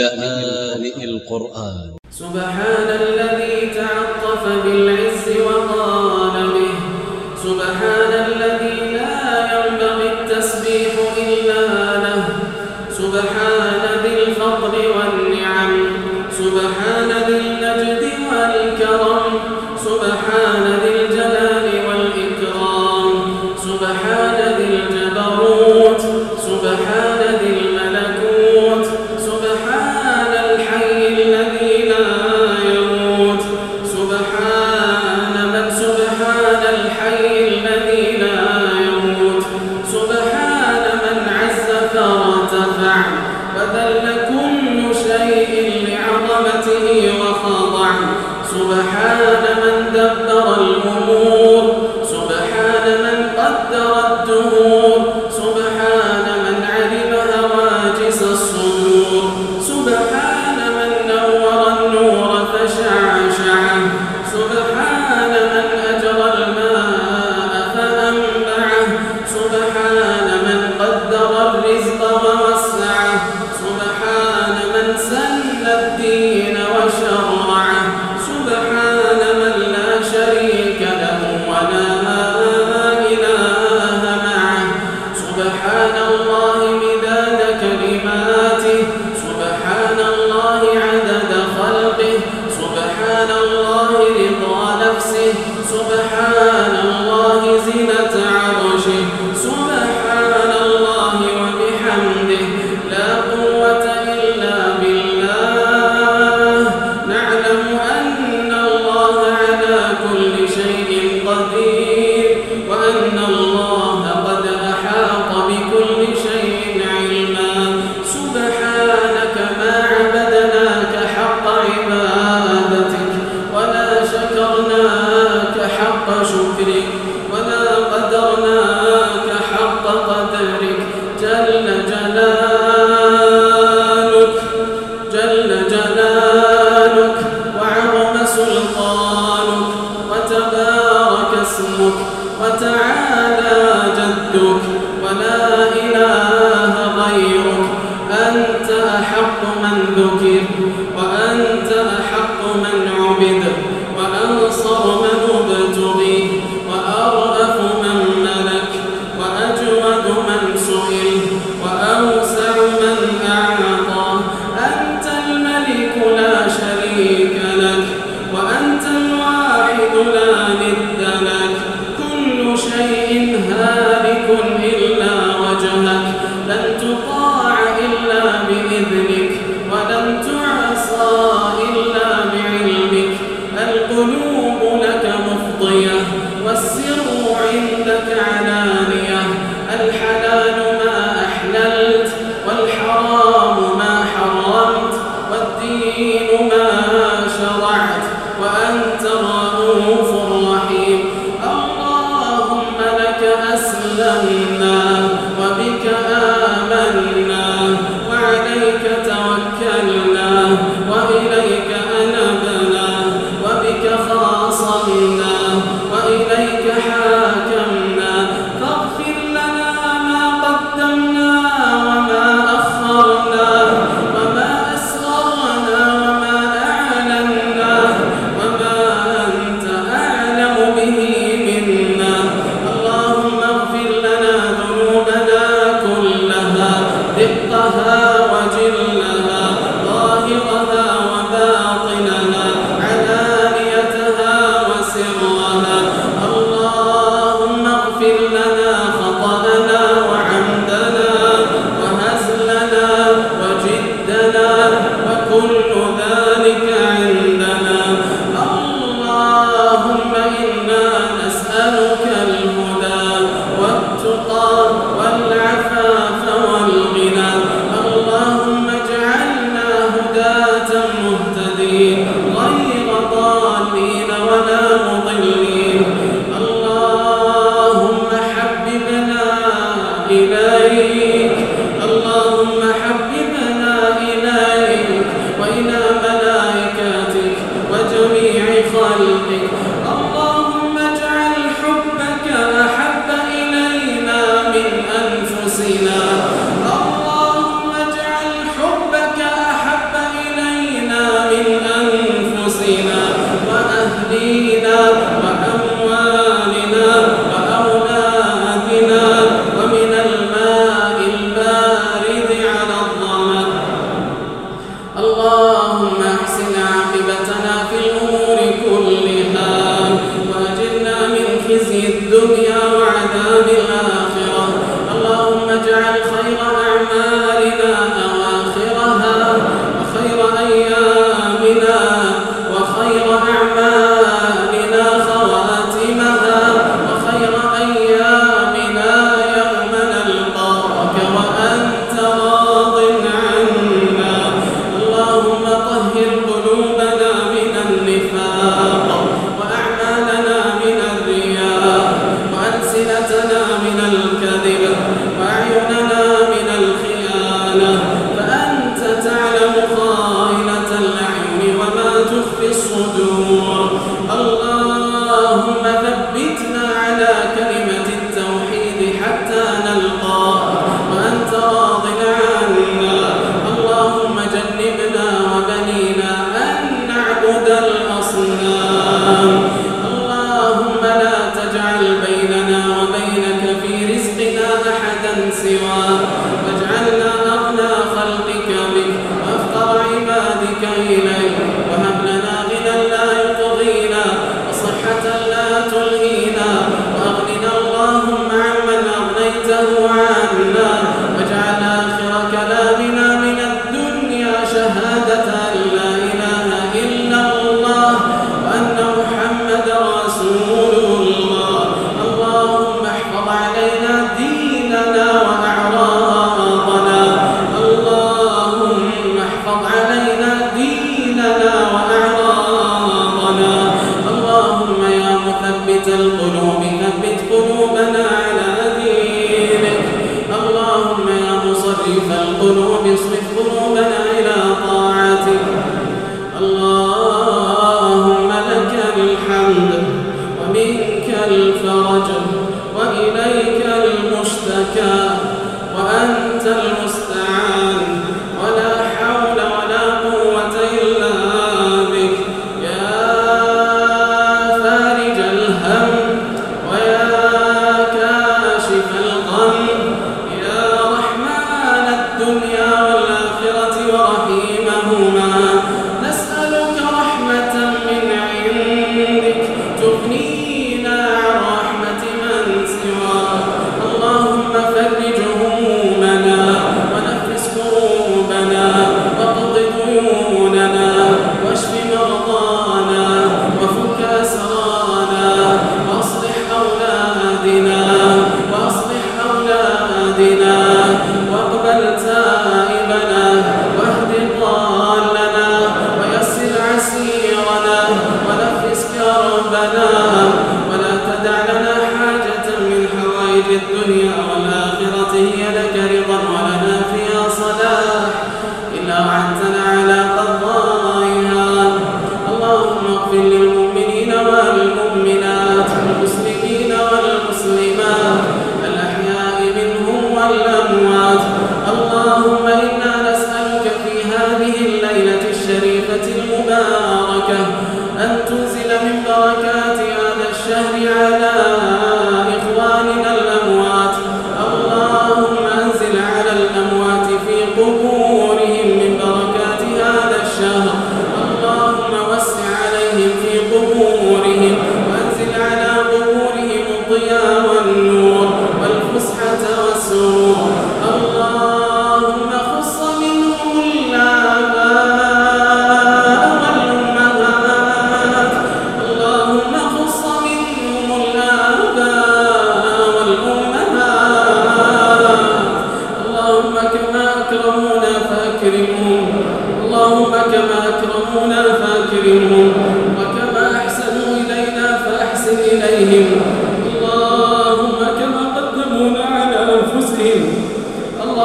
لآن القرآن. سبحان الذي تعطف بالعز وذل اشتكى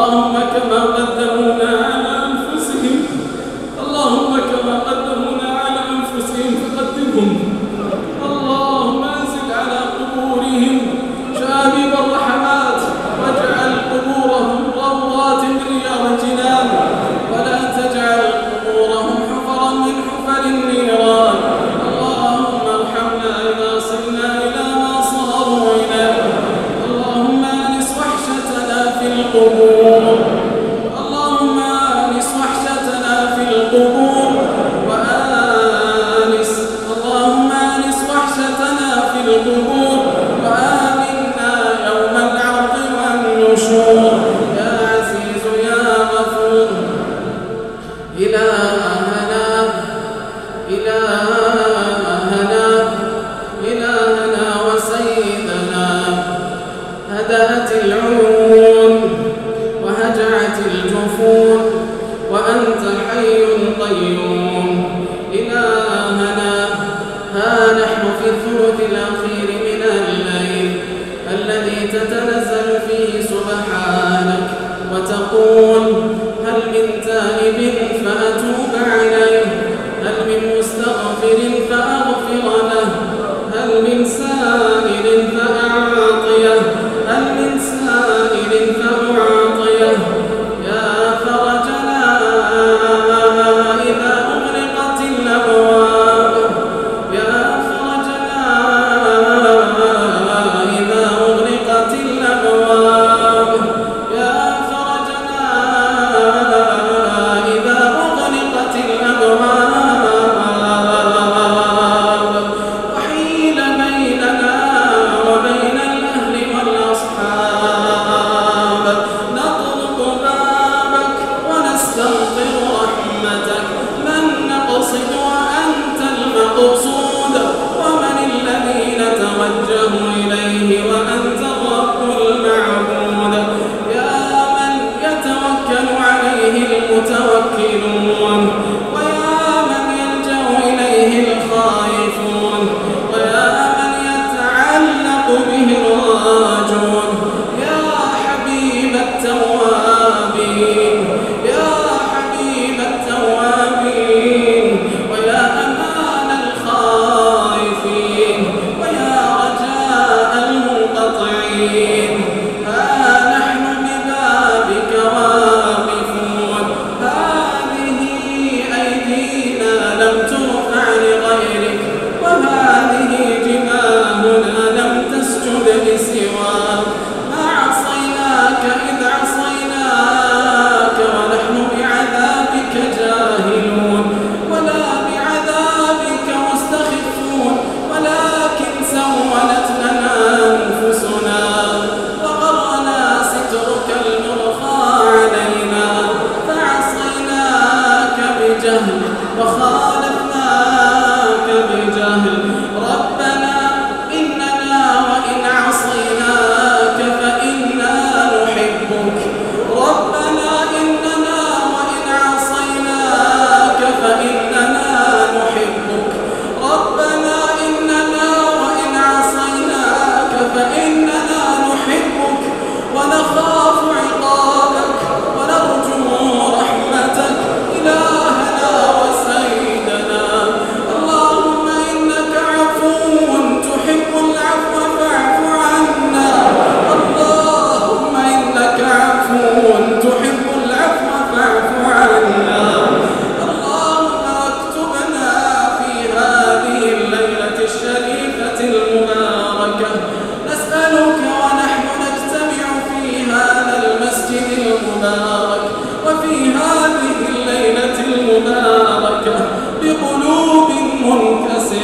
ونخاف عقابك ونرجو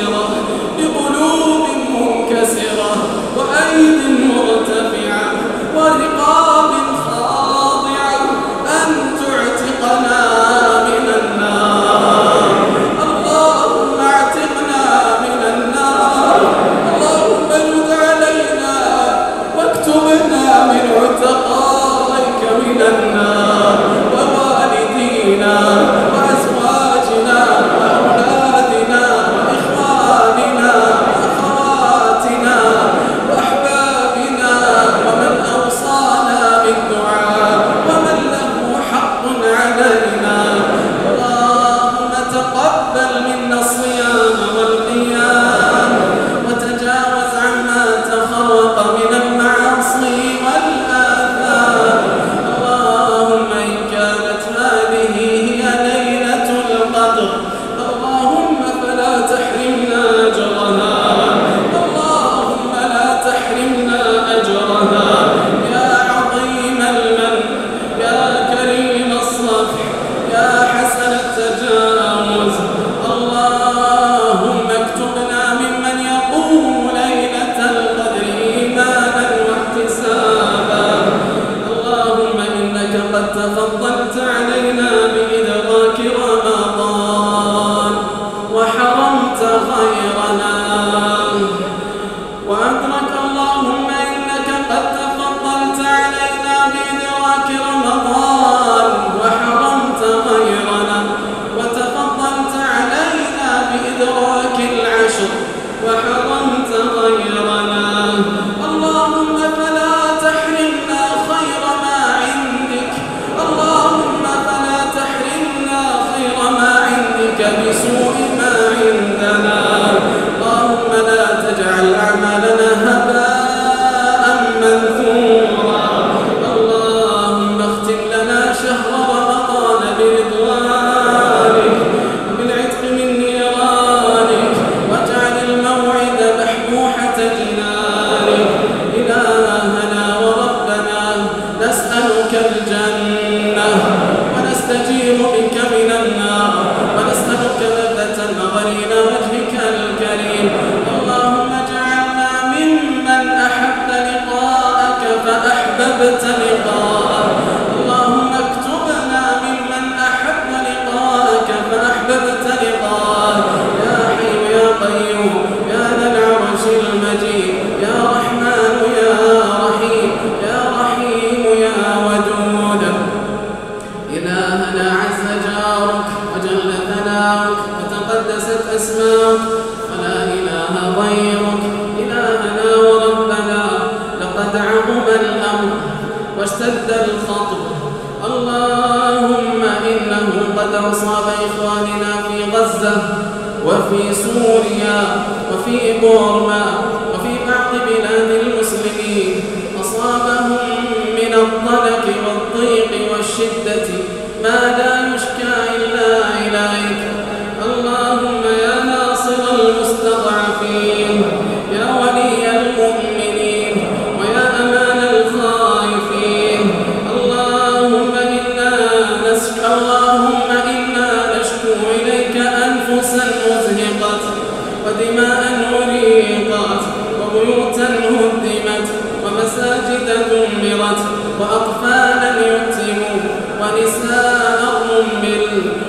مستنيرة بقلوب منكسرة وأيدي كرمت غيرنا تقدست أسماك فلا إله غيرك. إلهنا وربنا لقد عظم الأمر واشتد الخطر. اللهم إنه قد أصاب إخواننا في غزة وفي سوريا وفي بورما Santo.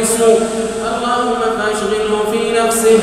اللهم فاشغله في نفسه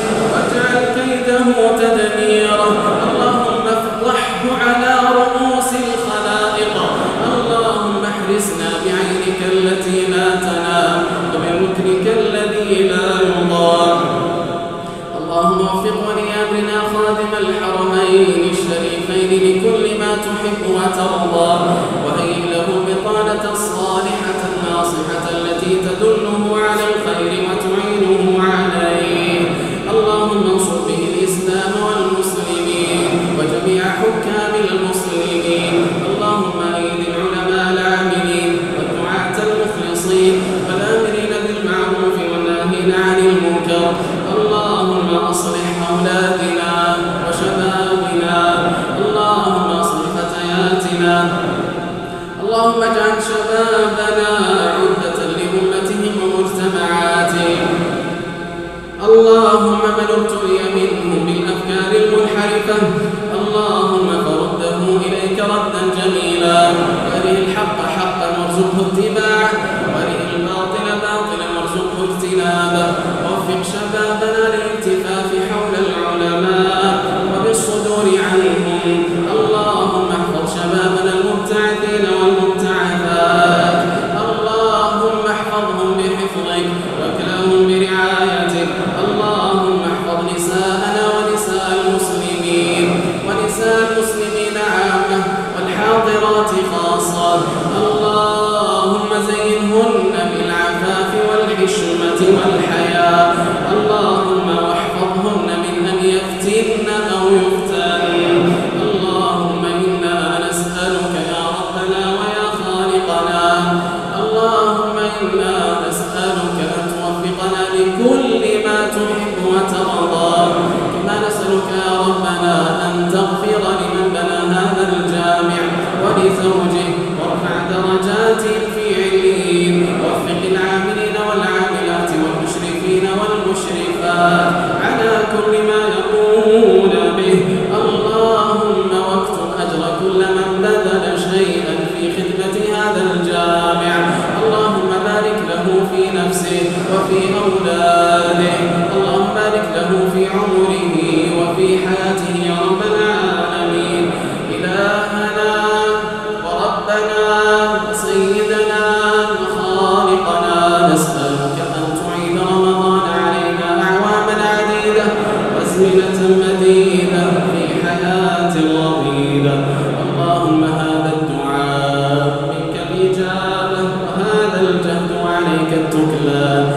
عليك